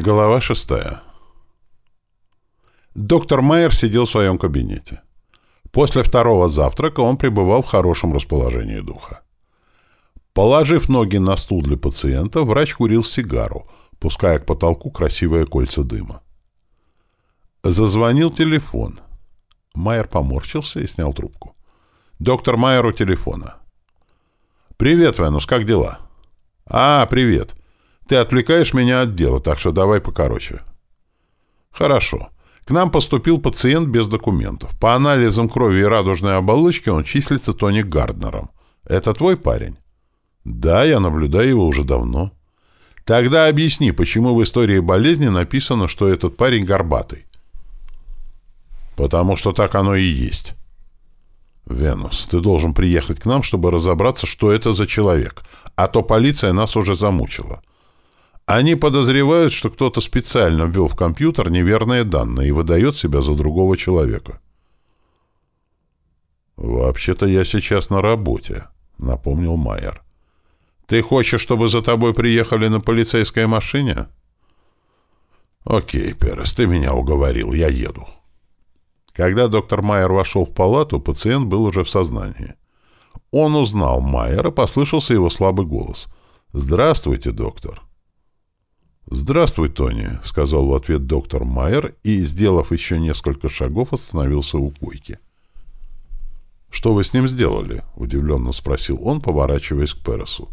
Голова шестая. Доктор Майер сидел в своем кабинете. После второго завтрака он пребывал в хорошем расположении духа. Положив ноги на стул для пациента, врач курил сигару, пуская к потолку красивые кольца дыма. Зазвонил телефон. Майер поморщился и снял трубку. «Доктор Майер у телефона». «Привет, Венус, как дела?» «А, привет. Ты отвлекаешь меня от дела, так что давай покороче. Хорошо. К нам поступил пациент без документов. По анализам крови и радужной оболочки он числится Тони Гарднером. Это твой парень? Да, я наблюдаю его уже давно. Тогда объясни, почему в истории болезни написано, что этот парень горбатый. Потому что так оно и есть. Венус, ты должен приехать к нам, чтобы разобраться, что это за человек. А то полиция нас уже замучила. Они подозревают, что кто-то специально ввел в компьютер неверные данные и выдает себя за другого человека. «Вообще-то я сейчас на работе», — напомнил Майер. «Ты хочешь, чтобы за тобой приехали на полицейской машине?» «Окей, Перес, ты меня уговорил, я еду». Когда доктор Майер вошел в палату, пациент был уже в сознании. Он узнал Майера, послышался его слабый голос. «Здравствуйте, доктор». «Здравствуй, Тони», — сказал в ответ доктор Майер и, сделав еще несколько шагов, остановился у койки. «Что вы с ним сделали?» — удивленно спросил он, поворачиваясь к Пересу.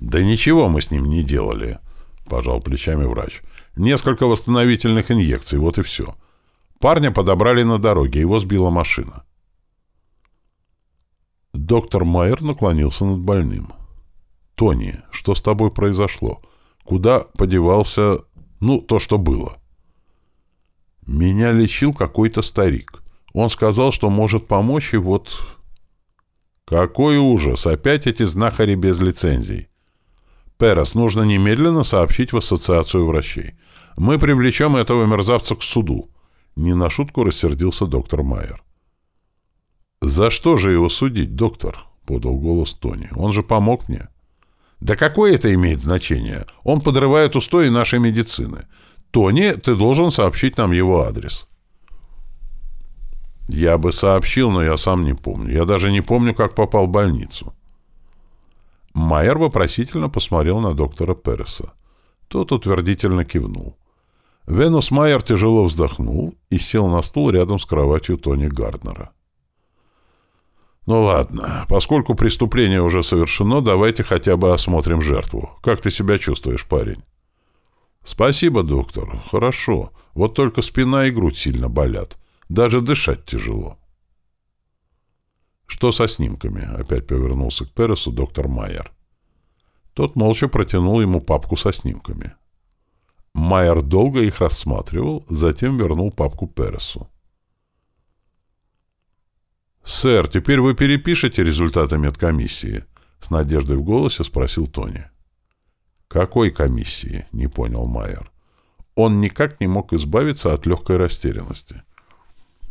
«Да ничего мы с ним не делали», — пожал плечами врач. «Несколько восстановительных инъекций, вот и все. Парня подобрали на дороге, его сбила машина». Доктор Майер наклонился над больным. «Тони, что с тобой произошло? Куда подевался, ну, то, что было?» «Меня лечил какой-то старик. Он сказал, что может помочь, и вот...» «Какой ужас! Опять эти знахари без лицензий!» «Перес, нужно немедленно сообщить в ассоциацию врачей. Мы привлечем этого мерзавца к суду». Не на шутку рассердился доктор Майер. «За что же его судить, доктор?» — подал голос Тони. «Он же помог мне». Да какое это имеет значение? Он подрывает устои нашей медицины. Тони, ты должен сообщить нам его адрес. Я бы сообщил, но я сам не помню. Я даже не помню, как попал в больницу. Майер вопросительно посмотрел на доктора Переса. Тот утвердительно кивнул. Венус Майер тяжело вздохнул и сел на стул рядом с кроватью Тони Гарднера. «Ну ладно, поскольку преступление уже совершено, давайте хотя бы осмотрим жертву. Как ты себя чувствуешь, парень?» «Спасибо, доктор. Хорошо. Вот только спина и грудь сильно болят. Даже дышать тяжело». «Что со снимками?» — опять повернулся к Пересу доктор Майер. Тот молча протянул ему папку со снимками. Майер долго их рассматривал, затем вернул папку Пересу. «Сэр, теперь вы перепишете результаты медкомиссии?» — с надеждой в голосе спросил Тони. «Какой комиссии?» — не понял Майер. Он никак не мог избавиться от легкой растерянности.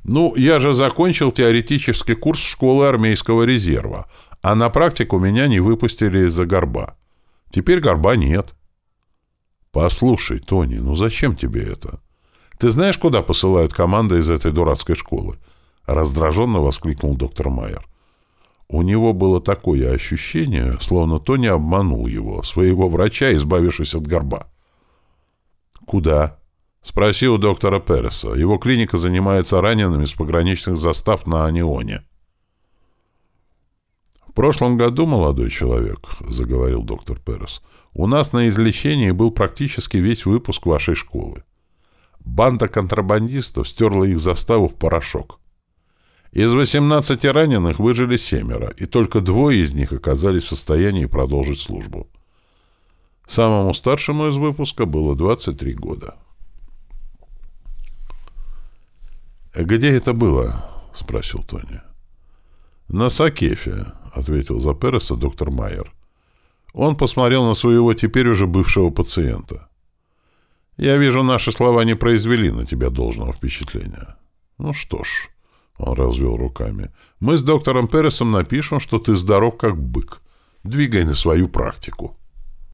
«Ну, я же закончил теоретический курс школы армейского резерва, а на практику меня не выпустили из-за горба. Теперь горба нет». «Послушай, Тони, ну зачем тебе это? Ты знаешь, куда посылают команды из этой дурацкой школы?» — раздраженно воскликнул доктор Майер. У него было такое ощущение, словно Тони обманул его, своего врача, избавившись от горба. «Куда?» — спросил доктора Переса. Его клиника занимается ранеными с пограничных застав на Анионе. «В прошлом году, молодой человек», — заговорил доктор Перес, — «у нас на излечении был практически весь выпуск вашей школы. Банда контрабандистов стерла их заставу в порошок. Из 18 раненых выжили семеро, и только двое из них оказались в состоянии продолжить службу. Самому старшему из выпуска было 23 года. «Где это было?» — спросил Тони. «На Сакефе», — ответил за Переса доктор Майер. Он посмотрел на своего теперь уже бывшего пациента. «Я вижу, наши слова не произвели на тебя должного впечатления. Ну что ж...» Он развел руками. «Мы с доктором Пересом напишем, что ты здоров как бык. Двигай на свою практику».